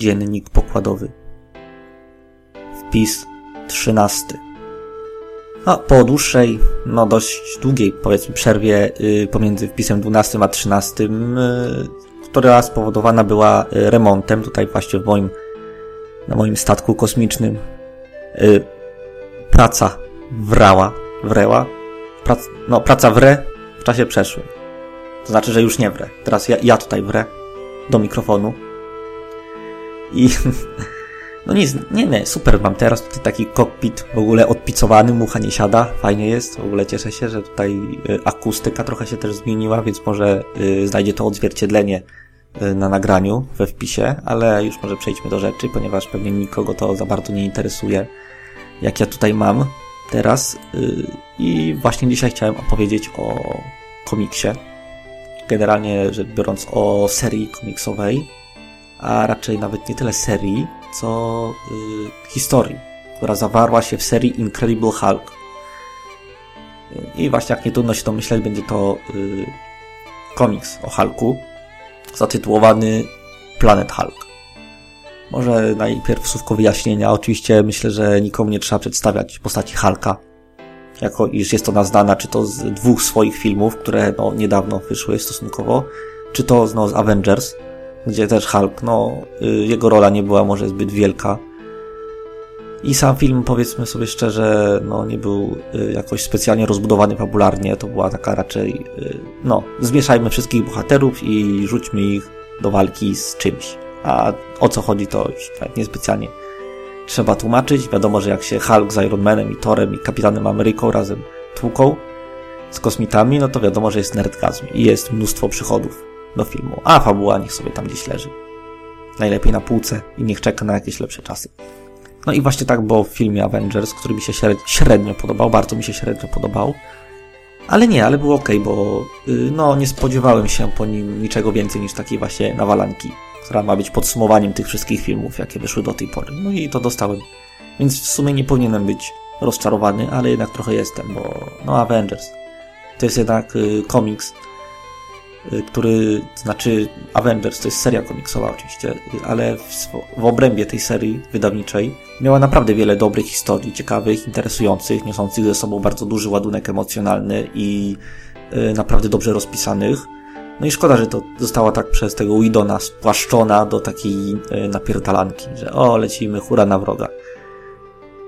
dziennik pokładowy. Wpis trzynasty. No, po dłuższej, no dość długiej, powiedzmy, przerwie y, pomiędzy wpisem 12 a 13, y, która spowodowana była y, remontem tutaj właśnie w moim, na moim statku kosmicznym. Praca wrała, wreła, prac, no praca wre w czasie przeszłym. To znaczy, że już nie wre. Teraz ja, ja tutaj wrę do mikrofonu. I no nic, nie, nie, super mam teraz tutaj taki kokpit w ogóle odpicowany, mucha nie siada, fajnie jest, w ogóle cieszę się, że tutaj y, akustyka trochę się też zmieniła, więc może y, znajdzie to odzwierciedlenie y, na nagraniu we wpisie, ale już może przejdźmy do rzeczy, ponieważ pewnie nikogo to za bardzo nie interesuje, jak ja tutaj mam teraz. I właśnie dzisiaj chciałem opowiedzieć o komiksie, generalnie rzecz biorąc o serii komiksowej, a raczej nawet nie tyle serii, co y, historii, która zawarła się w serii Incredible Hulk. I właśnie jak nie trudno się domyśleć, będzie to y, komiks o Hulku, zatytułowany Planet Hulk. Może najpierw słówko wyjaśnienia. Oczywiście myślę, że nikomu nie trzeba przedstawiać postaci Hulka, jako iż jest ona znana czy to z dwóch swoich filmów, które no, niedawno wyszły stosunkowo, czy to no, z Avengers, gdzie też Hulk, no, y, jego rola nie była może zbyt wielka. I sam film, powiedzmy sobie szczerze, no, nie był y, jakoś specjalnie rozbudowany fabularnie. To była taka raczej, y, no, zmieszajmy wszystkich bohaterów i rzućmy ich do walki z czymś. A o co chodzi, to już tak niespecjalnie trzeba tłumaczyć. Wiadomo, że jak się Hulk z Iron Manem i Thorem i Kapitanem Ameryką razem tłuką z kosmitami, no to wiadomo, że jest nerdgazm i jest mnóstwo przychodów do filmu. A fabuła niech sobie tam gdzieś leży. Najlepiej na półce i niech czeka na jakieś lepsze czasy. No i właśnie tak było w filmie Avengers, który mi się średnio podobał, bardzo mi się średnio podobał. Ale nie, ale było ok, bo yy, no nie spodziewałem się po nim niczego więcej niż takiej właśnie nawalanki, która ma być podsumowaniem tych wszystkich filmów, jakie wyszły do tej pory. No i to dostałem. Więc w sumie nie powinienem być rozczarowany, ale jednak trochę jestem, bo no Avengers to jest jednak yy, komiks, Y, który, znaczy Avengers, to jest seria komiksowa oczywiście, y, ale w, w obrębie tej serii wydawniczej miała naprawdę wiele dobrych historii, ciekawych, interesujących, niosących ze sobą bardzo duży ładunek emocjonalny i y, naprawdę dobrze rozpisanych. No i szkoda, że to została tak przez tego Widona spłaszczona do takiej y, napierdalanki, że o, lecimy, hura na wroga.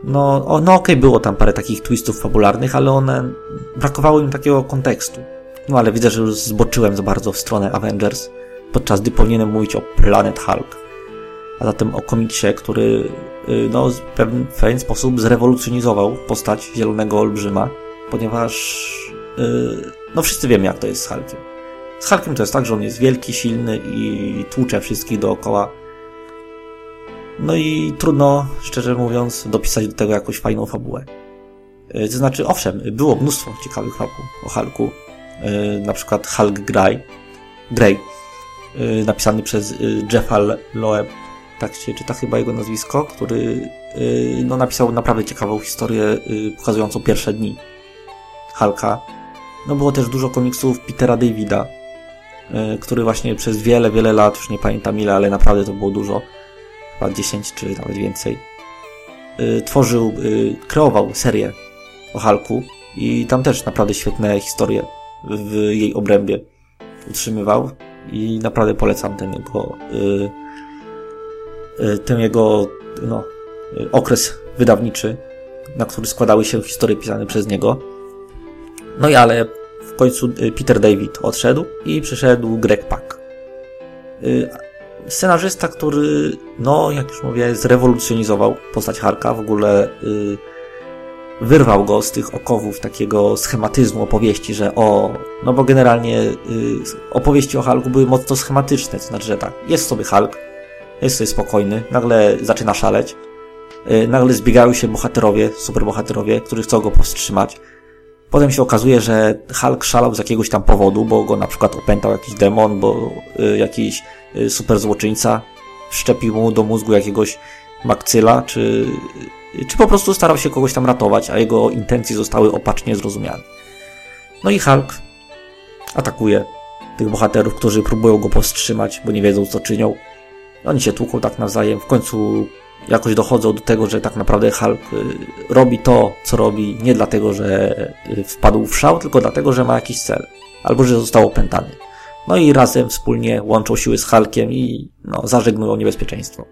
No, no okej, okay, było tam parę takich twistów fabularnych, ale one, brakowało im takiego kontekstu. No ale widzę, że już zboczyłem za bardzo w stronę Avengers, podczas gdy powinienem mówić o Planet Hulk. A zatem o komiksie, który y, no, w pewien, sposób zrewolucjonizował postać Zielonego Olbrzyma, ponieważ yy, no wszyscy wiemy jak to jest z Hulkiem. Z Hulkiem to jest tak, że on jest wielki, silny i tłucze wszystkich dookoła. No i trudno, szczerze mówiąc, dopisać do tego jakąś fajną fabułę. Yy, to znaczy, owszem, było mnóstwo ciekawych fabuł o Hulku, Y, na przykład Hulk Grey, Grey y, napisany przez y, Jeffa Loeb, tak się czyta chyba jego nazwisko, który no, napisał naprawdę ciekawą historię pokazującą pierwsze dni Hulka. No było też dużo komiksów Petera Davida, który właśnie przez wiele, wiele lat, już nie pamiętam ile, ale naprawdę to było dużo, chyba 10 czy nawet więcej, tworzył, kreował serię o Hulku i tam też naprawdę świetne historie w jej obrębie utrzymywał i naprawdę polecam ten jego yy, yy, ten jego no, okres wydawniczy, na który składały się historie pisane przez niego. No i ale w końcu y, Peter David odszedł i przyszedł Greg Pak. Y, scenarzysta, który, no jak już mówię, zrewolucjonizował postać Harka, w ogóle y, wyrwał go z tych okowów takiego schematyzmu opowieści, że o, no bo generalnie y, opowieści o Hulku były mocno schematyczne, to znaczy, że tak, jest sobie Hulk, jest sobie spokojny, nagle zaczyna szaleć, y, nagle zbiegają się bohaterowie, superbohaterowie, którzy chcą go powstrzymać. Potem się okazuje, że Hulk szalał z jakiegoś tam powodu, bo go na przykład opętał jakiś demon, bo y, jakiś y, super złoczyńca wszczepił mu do mózgu jakiegoś makcyla, czy czy po prostu starał się kogoś tam ratować, a jego intencje zostały opacznie zrozumiane. No i Hulk atakuje tych bohaterów, którzy próbują go powstrzymać, bo nie wiedzą co czynią. Oni się tłuką tak nawzajem, w końcu jakoś dochodzą do tego, że tak naprawdę Hulk y, robi to, co robi nie dlatego, że y, wpadł w szał, tylko dlatego, że ma jakiś cel. Albo, że został opętany. No i razem wspólnie łączą siły z Hulkiem i no, zażegnują niebezpieczeństwo.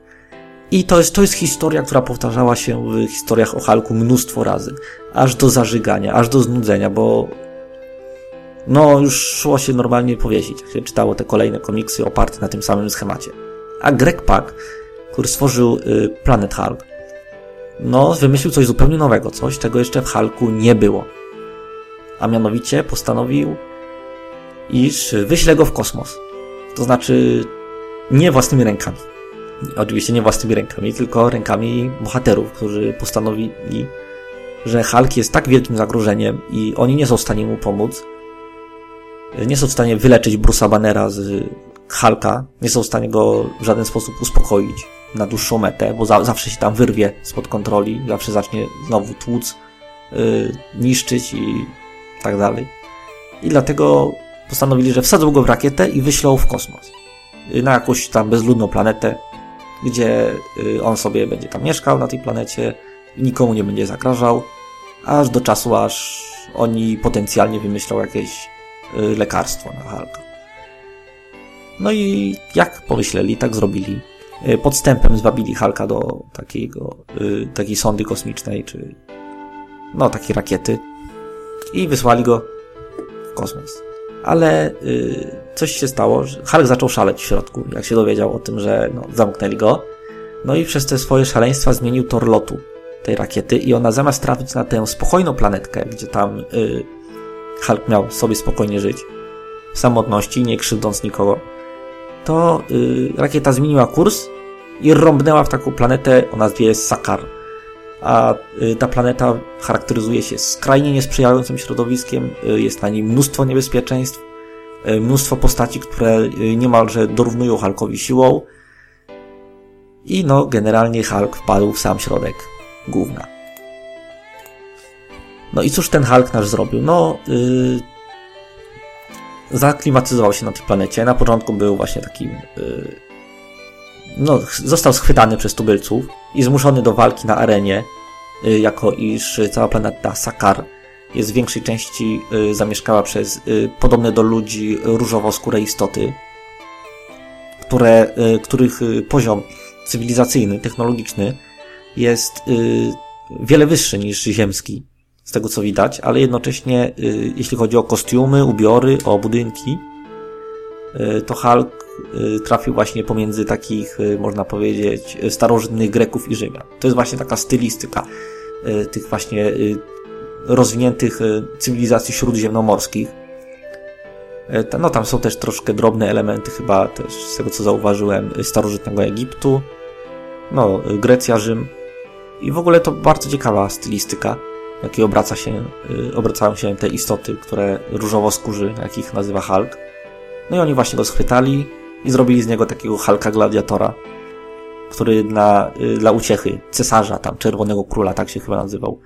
I to jest, to jest historia, która powtarzała się w historiach o Hulku mnóstwo razy. Aż do zażygania, aż do znudzenia, bo no już szło się normalnie powiesić, jak się czytało te kolejne komiksy oparte na tym samym schemacie. A Greg Pak, który stworzył y, Planet Hulk, no wymyślił coś zupełnie nowego, coś czego jeszcze w Hulku nie było. A mianowicie postanowił, iż wyśle go w kosmos. To znaczy nie własnymi rękami. Oczywiście nie własnymi rękami, tylko rękami bohaterów, którzy postanowili, że Hulk jest tak wielkim zagrożeniem i oni nie są w stanie mu pomóc, nie są w stanie wyleczyć Bruce'a Bannera z Hulka, nie są w stanie go w żaden sposób uspokoić na dłuższą metę, bo za, zawsze się tam wyrwie spod kontroli, zawsze zacznie znowu tłuc, yy, niszczyć i tak dalej. I dlatego postanowili, że wsadzą go w rakietę i wyślą w kosmos. Yy, na jakąś tam bezludną planetę, gdzie yy, on sobie będzie tam mieszkał na tej planecie, nikomu nie będzie zagrażał, aż do czasu, aż oni potencjalnie wymyślą jakieś Y, lekarstwo na Hulka. No i jak pomyśleli, tak zrobili. Y, podstępem zwabili Hulka do takiego, y, takiej sondy kosmicznej, czy no takiej rakiety i wysłali go w kosmos. Ale coś się stało, Hulk zaczął szaleć w środku, jak się dowiedział o tym, że no, zamknęli go. No i przez te swoje szaleństwa zmienił tor lotu tej rakiety i ona zamiast trafić na tę spokojną planetkę, gdzie tam Hulk miał sobie spokojnie żyć, w samotności, nie krzywdząc nikogo, to yy, rakieta zmieniła kurs i rąbnęła w taką planetę o nazwie Sakar. A yy, ta planeta charakteryzuje się skrajnie niesprzyjającym środowiskiem, yy, jest na niej mnóstwo niebezpieczeństw, y, mnóstwo postaci, które y, niemalże dorównują Hulkowi siłą i no, generalnie Hulk wpadł w sam środek główna. No i cóż ten Hulk nasz zrobił? No, yy, zaklimatyzował się na tej planecie. Na początku był właśnie takim, yy, no, został schwytany przez tubylców i zmuszony do walki na arenie, yy, jako iż cała planeta Sakar jest w większej części yy, zamieszkała przez yy, podobne do ludzi różowo-skóre istoty, które, yy, których poziom cywilizacyjny, technologiczny jest wiele wyższy niż ziemski z tego co widać, ale jednocześnie y, jeśli chodzi o kostiumy, ubiory, o budynki, y, to Hulk y, trafił właśnie pomiędzy takich, można powiedzieć, starożytnych Greków i Rzymian. To jest właśnie taka stylistyka tych właśnie rozwiniętych cywilizacji śródziemnomorskich. No tam są też troszkę drobne elementy, chyba też z tego co zauważyłem, starożytnego Egiptu, no Grecja, Rzym. I w ogóle to bardzo ciekawa stylistyka jakiej obraca się, obracają się te istoty, które różowo skórzy, jakich nazywa Hulk. No i oni właśnie go schwytali i zrobili z niego takiego Hulka gladiatora, który dla, dla uciechy cesarza, tam Czerwonego Króla, tak się chyba nazywał,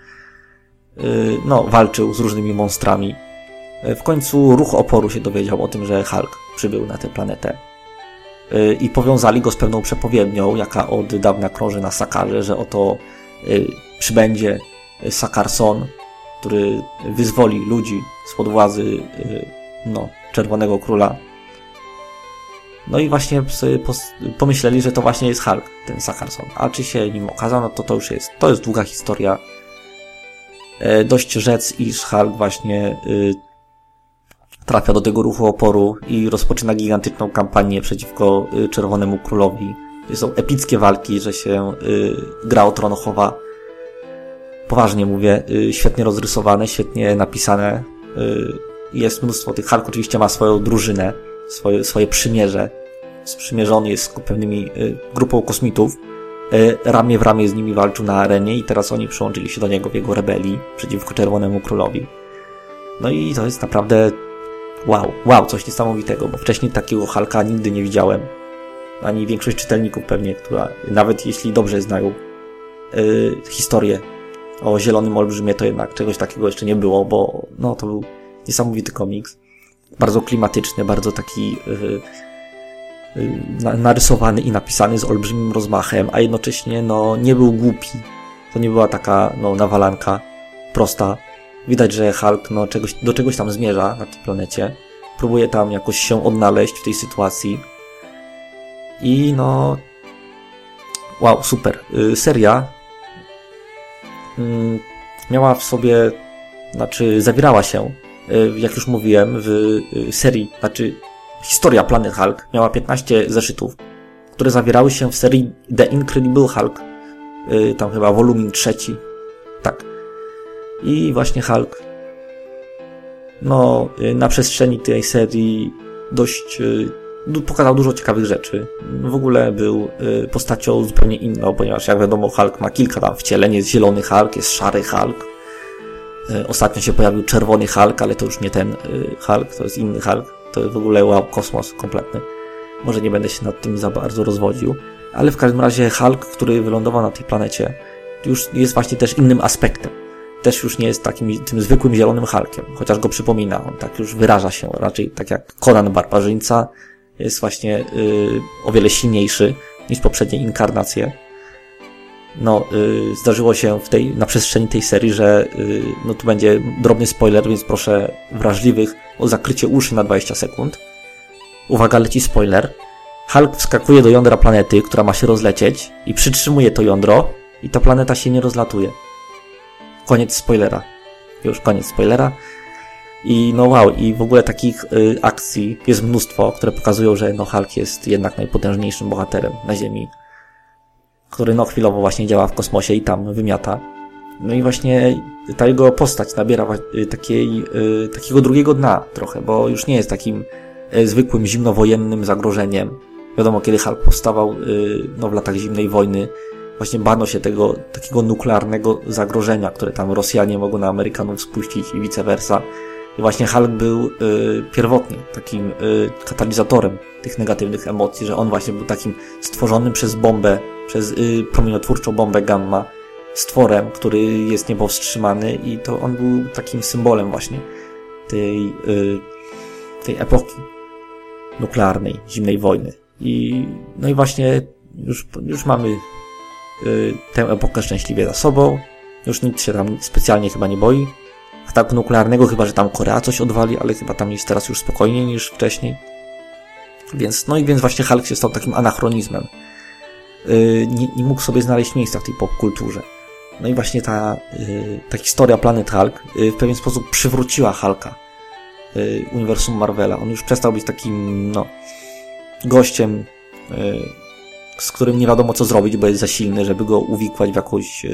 no, walczył z różnymi monstrami. W końcu ruch oporu się dowiedział o tym, że Hulk przybył na tę planetę. I powiązali go z pewną przepowiednią, jaka od dawna krąży na Sakarze, że oto przybędzie Sakarson, który wyzwoli ludzi spod władzy y, no, Czerwonego Króla. No i właśnie pomyśleli, że to właśnie jest Hulk, ten Sakarson. A czy się nim okazał, no to to już jest, to jest długa historia. E, dość rzec, iż Hulk właśnie y, trafia do tego ruchu oporu i rozpoczyna gigantyczną kampanię przeciwko y, Czerwonemu Królowi. Są epickie walki, że się gra o tron chowa poważnie mówię, świetnie rozrysowane, świetnie napisane. Jest mnóstwo tych. Hulk oczywiście ma swoją drużynę, swoje, swoje przymierze. Sprzymierzony jest z pewnymi grupą kosmitów. Ramię w ramię z nimi walczył na arenie i teraz oni przyłączyli się do niego w jego rebelii przeciwko Czerwonemu Królowi. No i to jest naprawdę wow, wow, coś niesamowitego, bo wcześniej takiego Hulka nigdy nie widziałem. Ani większość czytelników pewnie, która nawet jeśli dobrze znają yy, historię o Zielonym Olbrzymie to jednak czegoś takiego jeszcze nie było, bo no, to był niesamowity komiks. Bardzo klimatyczny, bardzo taki yy, narysowany i napisany z olbrzymim rozmachem, a jednocześnie no, nie był głupi. To nie była taka no, nawalanka prosta. Widać, że Hulk no, czegoś, do czegoś tam zmierza na tej planecie. Próbuje tam jakoś się odnaleźć w tej sytuacji. I no. Wow, super. Y, seria mm, miała w sobie, znaczy zawierała się, y, jak już mówiłem, w y, serii, znaczy historia Planet Hulk miała 15 zeszytów, które zawierały się w serii The Incredible Hulk, tam chyba wolumin trzeci, tak. I właśnie Hulk, no, na przestrzeni tej serii dość pokazał dużo ciekawych rzeczy. W ogóle był y, postacią zupełnie inną, ponieważ jak wiadomo Hulk ma kilka tam wcieleń. Jest zielony Hulk, jest szary Hulk. Y, ostatnio się pojawił czerwony Hulk, ale to już nie ten y, Hulk, to jest inny Hulk. To w ogóle wow, kosmos kompletny. Może nie będę się nad tym za bardzo rozwodził. Ale w każdym razie Hulk, który wylądował na tej planecie, już jest właśnie też innym aspektem. Też już nie jest takim tym zwykłym zielonym Hulkiem, chociaż go przypomina. On tak już wyraża się, raczej tak jak Conan Barbarzyńca, jest właśnie y, o wiele silniejszy niż poprzednie inkarnacje. No, y, zdarzyło się w tej, na przestrzeni tej serii, że y, no tu będzie drobny spoiler, więc proszę wrażliwych o zakrycie uszy na 20 sekund. Uwaga, leci spoiler. Hulk wskakuje do jądra planety, która ma się rozlecieć i przytrzymuje to jądro i ta planeta się nie rozlatuje. Koniec spoilera. Już koniec spoilera. I no wow, i w ogóle takich y, akcji jest mnóstwo, które pokazują, że no Hulk jest jednak najpotężniejszym bohaterem na Ziemi, który no chwilowo właśnie działa w kosmosie i tam wymiata. No i właśnie ta jego postać nabiera y, takiej, y, takiego drugiego dna trochę, bo już nie jest takim y, zwykłym zimnowojennym zagrożeniem. Wiadomo, kiedy Hulk powstawał no, w latach zimnej wojny, właśnie bano się tego takiego nuklearnego zagrożenia, które tam Rosjanie mogą na Amerykanów spuścić i vice versa. I właśnie Hulk był y, pierwotnie takim y, katalizatorem tych negatywnych emocji, że on właśnie był takim stworzonym przez bombę, przez y, promieniotwórczą bombę gamma, stworem, który jest niepowstrzymany i to on był takim symbolem właśnie tej, y, tej epoki nuklearnej, zimnej wojny. I, no i właśnie już, już mamy y, tę epokę szczęśliwie za sobą. Już nikt się tam specjalnie chyba nie boi ataku nuklearnego, chyba że tam Korea coś odwali, ale chyba tam jest teraz już spokojniej niż wcześniej. Więc, no i więc właśnie Hulk się stał takim anachronizmem. Yy, nie, nie, mógł sobie znaleźć miejsca w tej popkulturze. No i właśnie ta, yy, ta historia Planet Hulk yy, w pewien sposób przywróciła Hulka uniwersum Marvela. On już przestał być takim, no, gościem, z którym nie wiadomo co zrobić, bo jest za silny, żeby go uwikłać w jakąś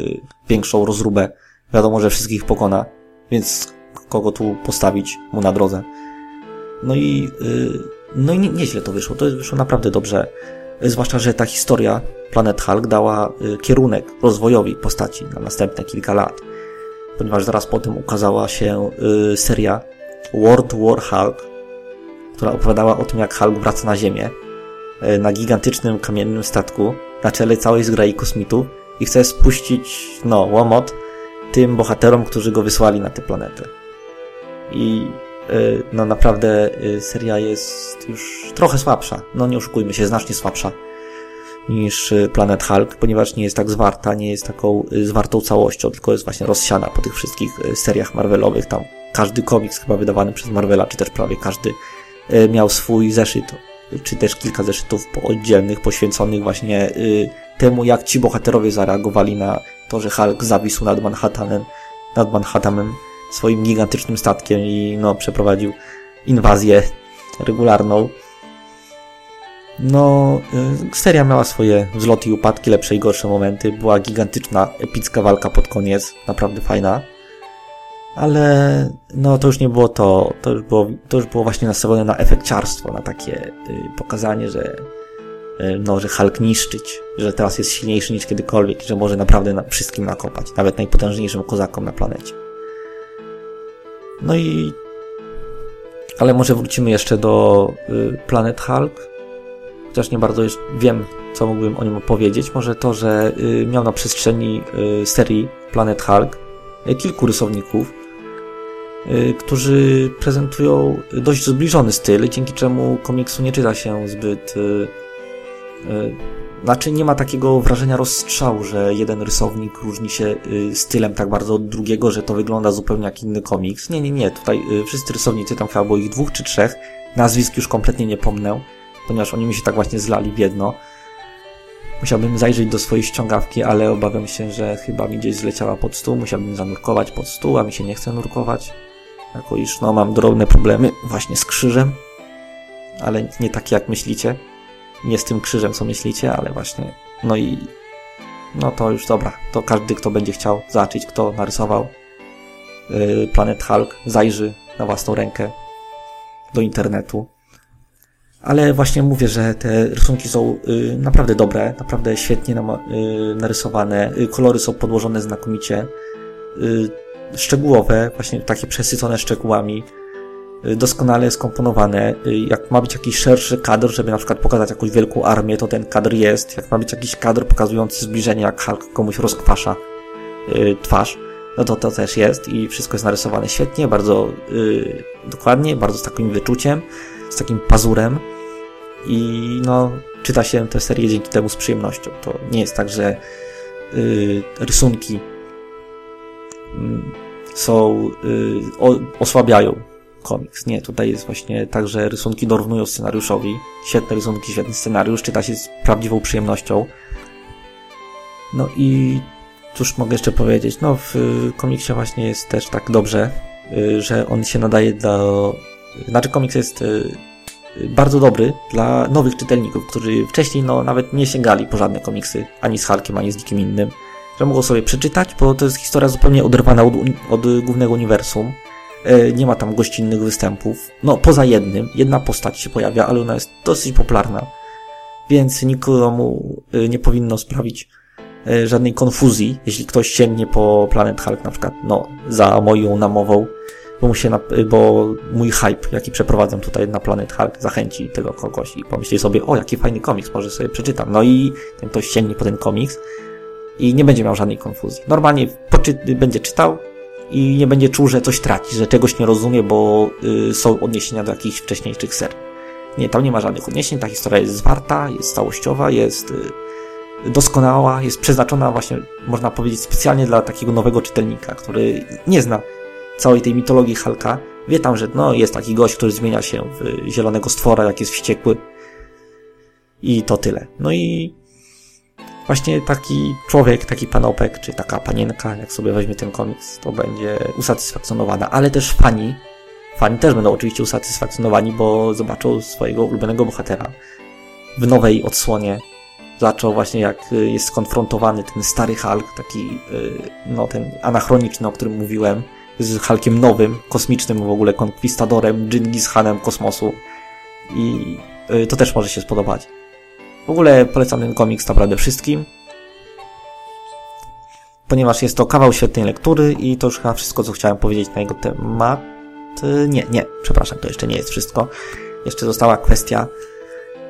większą rozróbę. Wiadomo, że wszystkich pokona więc kogo tu postawić mu na drodze. No i, no i nie, nieźle to wyszło, to wyszło naprawdę dobrze. Zwłaszcza, że ta historia Planet Hulk dała y, kierunek rozwojowi postaci na następne kilka lat. Ponieważ zaraz potem ukazała się y, seria World War Hulk, która opowiadała o tym, jak Hulk wraca na Ziemię y, na gigantycznym kamiennym statku na czele całej zgrai kosmitów i chce spuścić, no, łomot tym bohaterom, którzy go wysłali na tę planetę. I no naprawdę y, seria jest już trochę słabsza. No nie oszukujmy się, znacznie słabsza niż y, Planet Hulk, ponieważ nie jest tak zwarta, nie jest taką zwartą całością, tylko jest właśnie rozsiana po tych wszystkich seriach Marvelowych. Tam każdy komiks chyba wydawany przez Marvela, czy też prawie każdy miał swój zeszyt, czy też kilka zeszytów oddzielnych poświęconych właśnie temu, jak ci bohaterowie zareagowali na to, że Hulk zawisł nad Manhattanem, nad Manhattanem swoim gigantycznym statkiem i no, przeprowadził inwazję regularną. No, y, seria miała swoje wzloty i upadki, lepsze i gorsze momenty. Była gigantyczna, epicka walka pod koniec, naprawdę fajna. Ale no to już nie było to, to już było, to już było właśnie nastawione na efekciarstwo, na takie y, pokazanie, że E, no, że Hulk niszczyć, że teraz jest silniejszy niż kiedykolwiek, że może naprawdę na wszystkim nakopać, nawet najpotężniejszym kozakom na planecie. No i... Ale może wrócimy jeszcze do y, Planet Hulk, chociaż nie bardzo już wiem, co mógłbym o nim opowiedzieć. Może to, że y, miał na przestrzeni y, serii Planet Hulk kilku rysowników, którzy prezentują dość zbliżony styl, dzięki czemu komiksu nie czyta się zbyt znaczy nie ma takiego wrażenia rozstrzału, że jeden rysownik różni się stylem tak bardzo od drugiego, że to wygląda zupełnie jak inny komiks. Nie, nie, nie. Tutaj wszyscy rysownicy, tam chyba było ich dwóch czy trzech, nazwisk już kompletnie nie pomnę, ponieważ oni mi się tak właśnie zlali w jedno. Musiałbym zajrzeć do swojej ściągawki, ale obawiam się, że chyba mi gdzieś zleciała pod stół. Musiałbym zanurkować pod stół, a mi się nie chce nurkować. Jako iż no mam drobne problemy właśnie z krzyżem. Ale nie takie jak myślicie. Nie z tym krzyżem co myślicie, ale właśnie. No i no to już dobra. To każdy kto będzie chciał zobaczyć kto narysował yy, Planet Hulk zajrzy na własną rękę do internetu. Ale właśnie mówię, że te rysunki są y, naprawdę dobre, naprawdę świetnie y, narysowane, y, kolory są podłożone znakomicie, y, szczegółowe, właśnie takie przesycone szczegółami, doskonale skomponowane. Y, jak ma być jakiś szerszy kadr, żeby na przykład pokazać jakąś wielką armię, to ten kadr jest. Jak ma być jakiś kadr pokazujący zbliżenie, jak Hulk komuś rozkwasza twarz, no to to też jest i wszystko jest narysowane świetnie, bardzo dokładnie, bardzo z takim wyczuciem, z takim pazurem i no, czyta się tę serię dzięki temu z przyjemnością. To nie jest tak, że y, rysunki y, są, y, osłabiają komiks. Nie, tutaj jest właśnie tak, że rysunki dorównują scenariuszowi. Świetne rysunki, świetny scenariusz, czyta się z prawdziwą przyjemnością. No i cóż mogę jeszcze powiedzieć? No, w komiksie właśnie jest też tak dobrze, y, że on się nadaje do... Znaczy komiks jest y, bardzo dobry dla nowych czytelników, którzy wcześniej no, nawet nie sięgali po żadne komiksy, ani z Hulkiem, ani z nikim innym, że mogą sobie przeczytać, bo to jest historia zupełnie oderwana od, od głównego uniwersum. E, nie ma tam gościnnych występów. No, poza jednym. Jedna postać się pojawia, ale ona jest dosyć popularna. Więc nikomu e, nie powinno sprawić e, żadnej konfuzji, jeśli ktoś sięgnie po Planet Hulk na przykład, no, za moją namową, bo, mu się na, bo mój hype, jaki przeprowadzam tutaj na Planet Hulk, zachęci tego kogoś i pomyśli sobie, o, jaki fajny komiks, może sobie przeczytam. No i ten ktoś sięgnie po ten komiks i nie będzie miał żadnej konfuzji. Normalnie poczy- będzie czytał i nie będzie czuł, że coś traci, że czegoś nie rozumie, bo y, są odniesienia do jakichś wcześniejszych ser. Nie, tam nie ma żadnych odniesień, ta historia jest zwarta, jest całościowa, jest y, doskonała, jest przeznaczona właśnie, można powiedzieć, specjalnie dla takiego nowego czytelnika, który nie zna całej tej mitologii Halka, wie tam, że no, jest taki gość, który zmienia się w zielonego stwora, jak jest wściekły. I to tyle. No i właśnie taki człowiek, taki panopek, czy taka panienka, jak sobie weźmie ten komiks, to będzie usatysfakcjonowana. Ale też fani, fani też będą oczywiście usatysfakcjonowani, bo zobaczą swojego ulubionego bohatera w nowej odsłonie. Zaczął właśnie jak jest skonfrontowany ten stary Hulk, taki, y, no ten anachroniczny, o którym mówiłem, z Hulkiem nowym, kosmicznym w ogóle, konkwistadorem, Dżingis Hanem kosmosu. I y, to też może się spodobać. W ogóle polecam ten komiks naprawdę wszystkim. Ponieważ jest to kawał świetnej lektury i to już chyba wszystko, co chciałem powiedzieć na jego temat. Nie, nie, przepraszam, to jeszcze nie jest wszystko. Jeszcze została kwestia,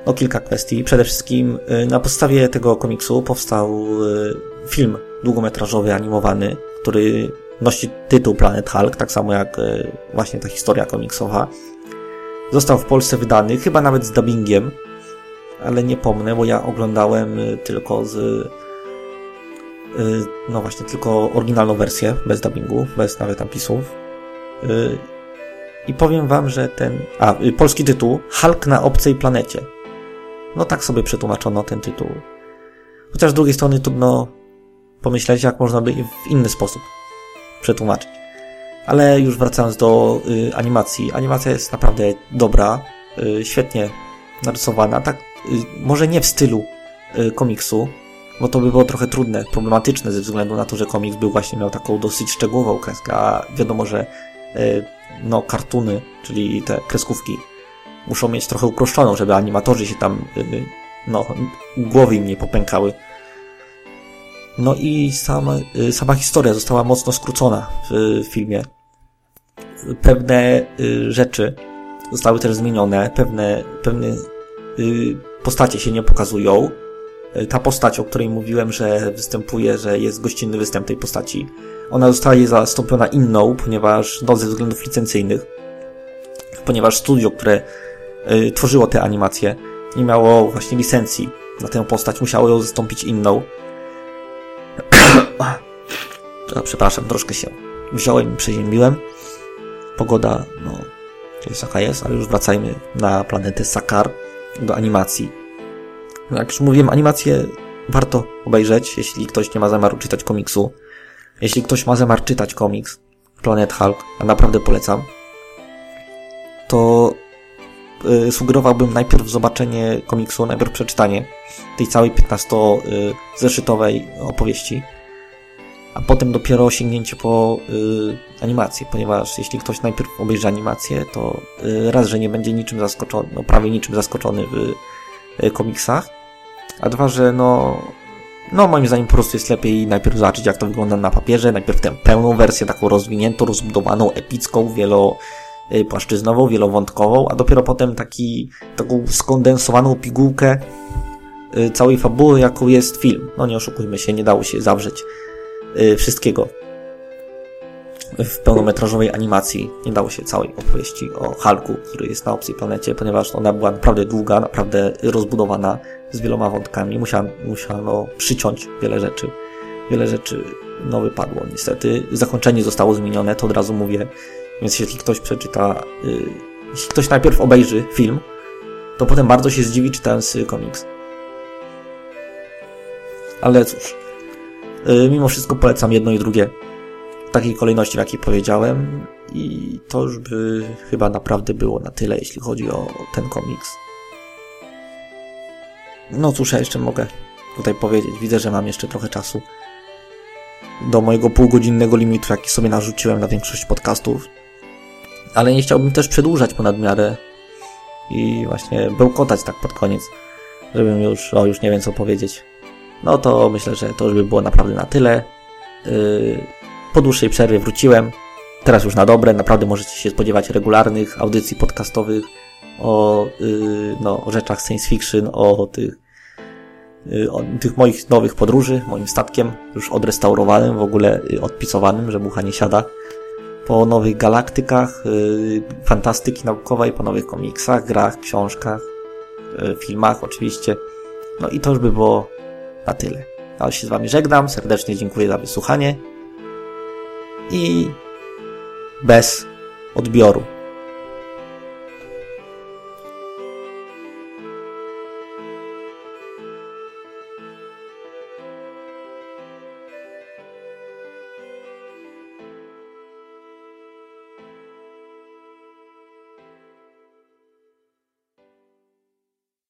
no kilka kwestii. Przede wszystkim y, na podstawie tego komiksu powstał y, film długometrażowy, animowany, który nosi tytuł Planet Hulk, tak samo jak e, właśnie ta historia komiksowa. Został w Polsce wydany, chyba nawet z dubbingiem, ale nie pomnę, bo ja oglądałem e, tylko z e, no właśnie, tylko oryginalną wersję, bez dubbingu, bez nawet napisów. I powiem wam, że ten... A, polski tytuł Hulk na obcej planecie. No tak sobie przetłumaczono ten tytuł. Chociaż z drugiej strony trudno pomyśleć, jak można by w inny sposób przetłumaczyć. Ale już wracając do y, animacji. Animacja jest naprawdę dobra, y, świetnie narysowana. Tak, y, może nie w stylu y, komiksu, bo to by było trochę trudne, problematyczne ze względu na to, że komiks był właśnie miał taką dosyć szczegółową kreskę, a wiadomo, że y, no, kartuny, czyli te kreskówki, muszą mieć trochę uproszczoną, żeby animatorzy się tam y, no, głowy im nie popękały. No i sama, y, sama historia została mocno skrócona w filmie. Pewne y, rzeczy zostały też zmienione, pewne, pewne y, postacie się nie pokazują. y, ta postać, o której mówiłem, że występuje, że jest gościnny występ tej postaci, ona zostaje zastąpiona inną, ponieważ, no ze względów licencyjnych, ponieważ studio, które y, tworzyło te animacje, nie miało właśnie licencji na tę postać, musiało ją zastąpić inną. przepraszam, troszkę się wziąłem i przeziębiłem. Pogoda, no, jest jaka jest, ale już wracajmy na planetę Sakar, do animacji. Jak już mówiłem, animację warto obejrzeć, jeśli ktoś nie ma zamiaru czytać komiksu. Jeśli ktoś ma zamiar czytać komiks Planet Hulk, a naprawdę polecam, to y, sugerowałbym najpierw zobaczenie komiksu, najpierw przeczytanie tej całej 15-zeszytowej opowieści, a potem dopiero sięgnięcie po y, animację, ponieważ jeśli ktoś najpierw obejrzy animację, to y, raz, że nie będzie niczym zaskoczony, no prawie niczym zaskoczony w y, komiksach, a dwa, że no, no moim zdaniem po prostu jest lepiej najpierw zobaczyć jak to wygląda na papierze, najpierw tę pełną wersję, taką rozwiniętą, rozbudowaną, epicką, wielopłaszczyznową, wielowątkową, a dopiero potem taki, taką skondensowaną pigułkę y, całej fabuły, jaką jest film. No nie oszukujmy się, nie dało się zawrzeć Y, wszystkiego w pełnometrażowej animacji. Nie dało się całej opowieści o Hulku, który jest na obcej planecie, ponieważ ona była naprawdę długa, naprawdę rozbudowana z wieloma wątkami. Musiano, musiano przyciąć wiele rzeczy. Wiele rzeczy no wypadło niestety. Zakończenie zostało zmienione, to od razu mówię. Więc jeśli ktoś przeczyta, yy, jeśli ktoś najpierw obejrzy film, to potem bardzo się zdziwi czytając komiks. Ale cóż, Y, mimo wszystko polecam jedno i drugie takiej kolejności, w jakiej powiedziałem. I to już by chyba naprawdę było na tyle, jeśli chodzi o ten komiks. No cóż, ja jeszcze mogę tutaj powiedzieć. Widzę, że mam jeszcze trochę czasu do mojego półgodzinnego limitu, jaki sobie narzuciłem na większość podcastów. Ale nie chciałbym też przedłużać ponad miarę i właśnie bełkotać tak pod koniec, żebym już, o, już nie wiem co powiedzieć no to myślę, że to już by było naprawdę na tyle. Yy, po dłuższej przerwie wróciłem. Teraz już na dobre, naprawdę możecie się spodziewać regularnych audycji podcastowych o, yy, no, o rzeczach science fiction, o tych, yy, o tych moich nowych podróży, moim statkiem, już odrestaurowanym, w ogóle odpisowanym, że mucha nie siada, po nowych galaktykach, fantastyki naukowej, po nowych komiksach, grach, książkach, filmach oczywiście. No i to już by było na tyle. Ja się z Wami żegnam, serdecznie dziękuję za wysłuchanie i bez odbioru